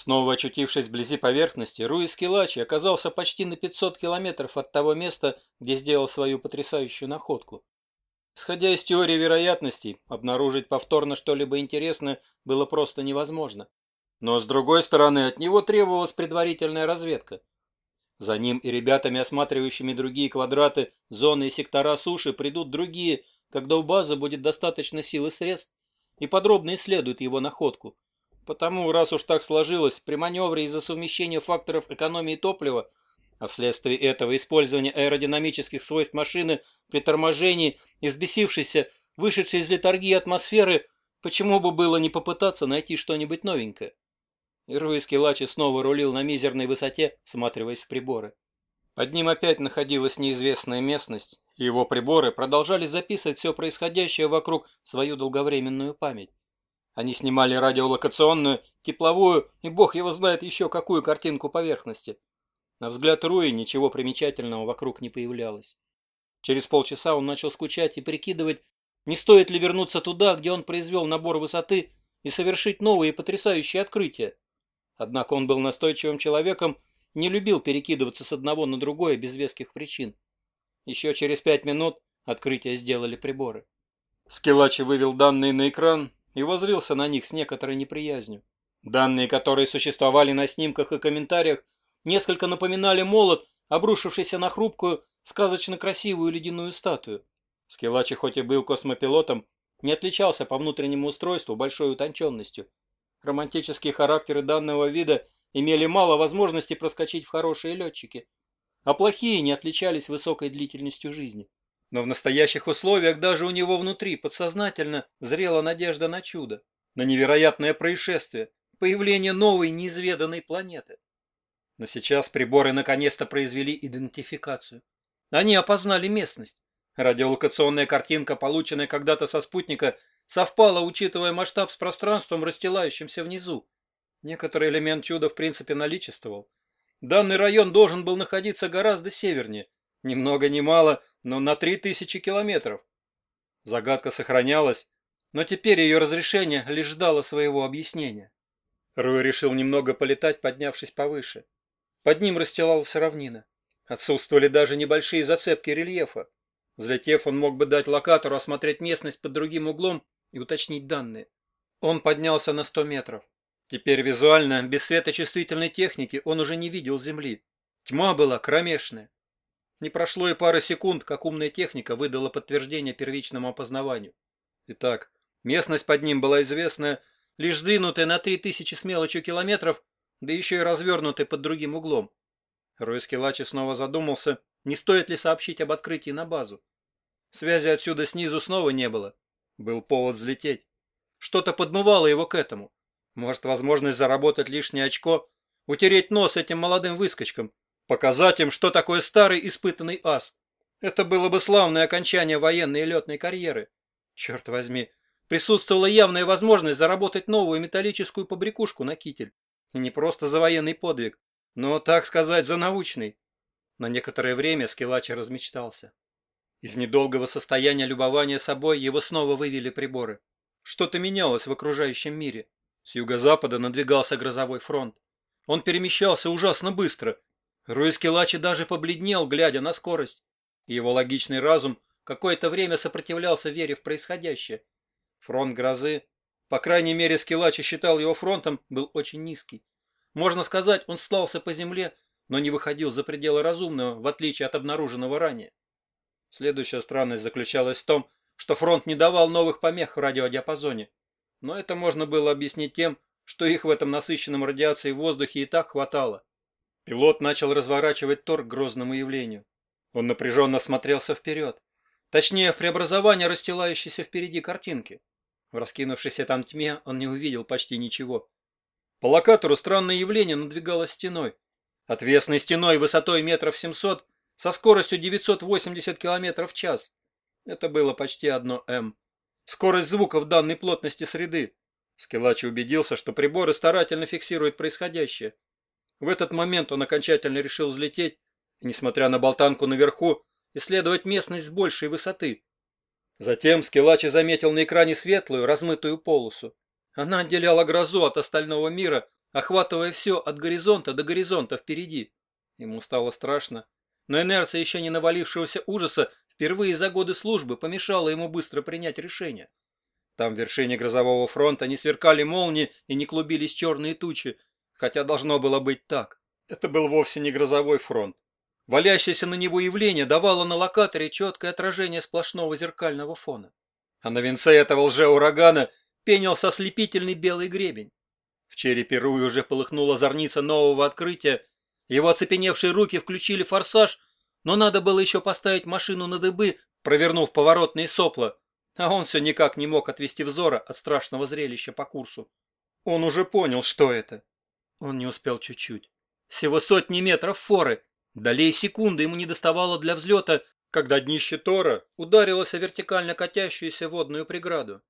Снова очутившись вблизи поверхности, Руи Скилачи оказался почти на 500 километров от того места, где сделал свою потрясающую находку. Исходя из теории вероятностей, обнаружить повторно что-либо интересное было просто невозможно. Но, с другой стороны, от него требовалась предварительная разведка. За ним и ребятами, осматривающими другие квадраты, зоны и сектора суши, придут другие, когда у базы будет достаточно сил и средств, и подробно исследуют его находку. Потому, раз уж так сложилось, при маневре из-за совмещения факторов экономии топлива, а вследствие этого использования аэродинамических свойств машины при торможении, избесившейся, вышедшей из литургии атмосферы, почему бы было не попытаться найти что-нибудь новенькое? И Руиский Лачи снова рулил на мизерной высоте, всматриваясь в приборы. Под ним опять находилась неизвестная местность, и его приборы продолжали записывать все происходящее вокруг свою долговременную память. Они снимали радиолокационную, тепловую и бог его знает еще какую картинку поверхности. На взгляд Руи ничего примечательного вокруг не появлялось. Через полчаса он начал скучать и прикидывать, не стоит ли вернуться туда, где он произвел набор высоты и совершить новые потрясающие открытия. Однако он был настойчивым человеком, не любил перекидываться с одного на другое без веских причин. Еще через пять минут открытие сделали приборы. Скилачи вывел данные на экран и возрился на них с некоторой неприязнью. Данные, которые существовали на снимках и комментариях, несколько напоминали молот, обрушившийся на хрупкую, сказочно красивую ледяную статую. Скилачи хоть и был космопилотом, не отличался по внутреннему устройству большой утонченностью. Романтические характеры данного вида имели мало возможностей проскочить в хорошие летчики, а плохие не отличались высокой длительностью жизни. Но в настоящих условиях даже у него внутри подсознательно зрела надежда на чудо, на невероятное происшествие, появление новой неизведанной планеты. Но сейчас приборы наконец-то произвели идентификацию. Они опознали местность. Радиолокационная картинка, полученная когда-то со спутника, совпало, учитывая масштаб с пространством, расстилающимся внизу. Некоторый элемент чуда в принципе наличествовал. Данный район должен был находиться гораздо севернее, ни много ни мало, но на три тысячи километров. Загадка сохранялась, но теперь ее разрешение лишь ждало своего объяснения. Руй решил немного полетать, поднявшись повыше. Под ним расстилалась равнина. Отсутствовали даже небольшие зацепки рельефа. Взлетев, он мог бы дать локатору осмотреть местность под другим углом и уточнить данные. Он поднялся на 100 метров. Теперь визуально, без светочувствительной техники, он уже не видел земли. Тьма была кромешная. Не прошло и пары секунд, как умная техника выдала подтверждение первичному опознаванию. Итак, местность под ним была известная, лишь сдвинутая на 3000 с мелочью километров, да еще и развернутая под другим углом. Ройский Лачи снова задумался, не стоит ли сообщить об открытии на базу. Связи отсюда снизу снова не было. Был повод взлететь. Что-то подмывало его к этому. Может, возможность заработать лишнее очко, утереть нос этим молодым выскочкам, показать им, что такое старый испытанный ас. Это было бы славное окончание военной и летной карьеры. Черт возьми, присутствовала явная возможность заработать новую металлическую побрякушку на китель. И не просто за военный подвиг, но, так сказать, за научный. На некоторое время Скилачи размечтался. Из недолгого состояния любования собой его снова вывели приборы. Что-то менялось в окружающем мире. С юго-запада надвигался грозовой фронт. Он перемещался ужасно быстро. Руиский Лачи даже побледнел, глядя на скорость. Его логичный разум какое-то время сопротивлялся вере в происходящее. Фронт грозы, по крайней мере Скилачи считал его фронтом, был очень низкий. Можно сказать, он слался по земле, но не выходил за пределы разумного, в отличие от обнаруженного ранее. Следующая странность заключалась в том, что фронт не давал новых помех в радиодиапазоне. Но это можно было объяснить тем, что их в этом насыщенном радиацией воздухе и так хватало. Пилот начал разворачивать торг к грозному явлению. Он напряженно смотрелся вперед. Точнее, в преобразование расстилающейся впереди картинки. В раскинувшейся там тьме он не увидел почти ничего. По локатору странное явление надвигалось стеной. Отвесной стеной высотой метров семьсот со скоростью 980 км в час. Это было почти одно М. Скорость звука в данной плотности среды. Скелачи убедился, что приборы старательно фиксируют происходящее. В этот момент он окончательно решил взлететь и, несмотря на болтанку наверху, исследовать местность с большей высоты. Затем Скелачи заметил на экране светлую, размытую полосу. Она отделяла грозу от остального мира, охватывая все от горизонта до горизонта впереди. Ему стало страшно, но инерция еще не навалившегося ужаса впервые за годы службы помешала ему быстро принять решение. Там в вершине грозового фронта не сверкали молнии и не клубились черные тучи, хотя должно было быть так. Это был вовсе не грозовой фронт. Валящееся на него явление давало на локаторе четкое отражение сплошного зеркального фона. А на венце этого лже-урагана пенился ослепительный белый гребень. В черепе Руи уже полыхнула зорница нового открытия, его оцепеневшие руки включили форсаж, но надо было еще поставить машину на дыбы, провернув поворотные сопла, а он все никак не мог отвести взора от страшного зрелища по курсу. Он уже понял, что это. Он не успел чуть-чуть. Всего сотни метров форы. Долей секунды ему не доставало для взлета, когда днище Тора ударилось о вертикально катящуюся водную преграду.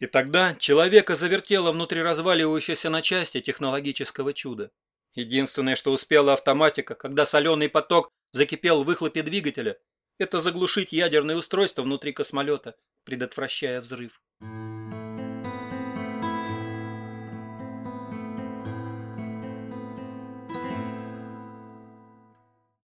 И тогда человека завертело внутри разваливающейся на части технологического чуда. Единственное, что успела автоматика, когда соленый поток закипел в выхлопе двигателя, это заглушить ядерное устройство внутри космолета, предотвращая взрыв.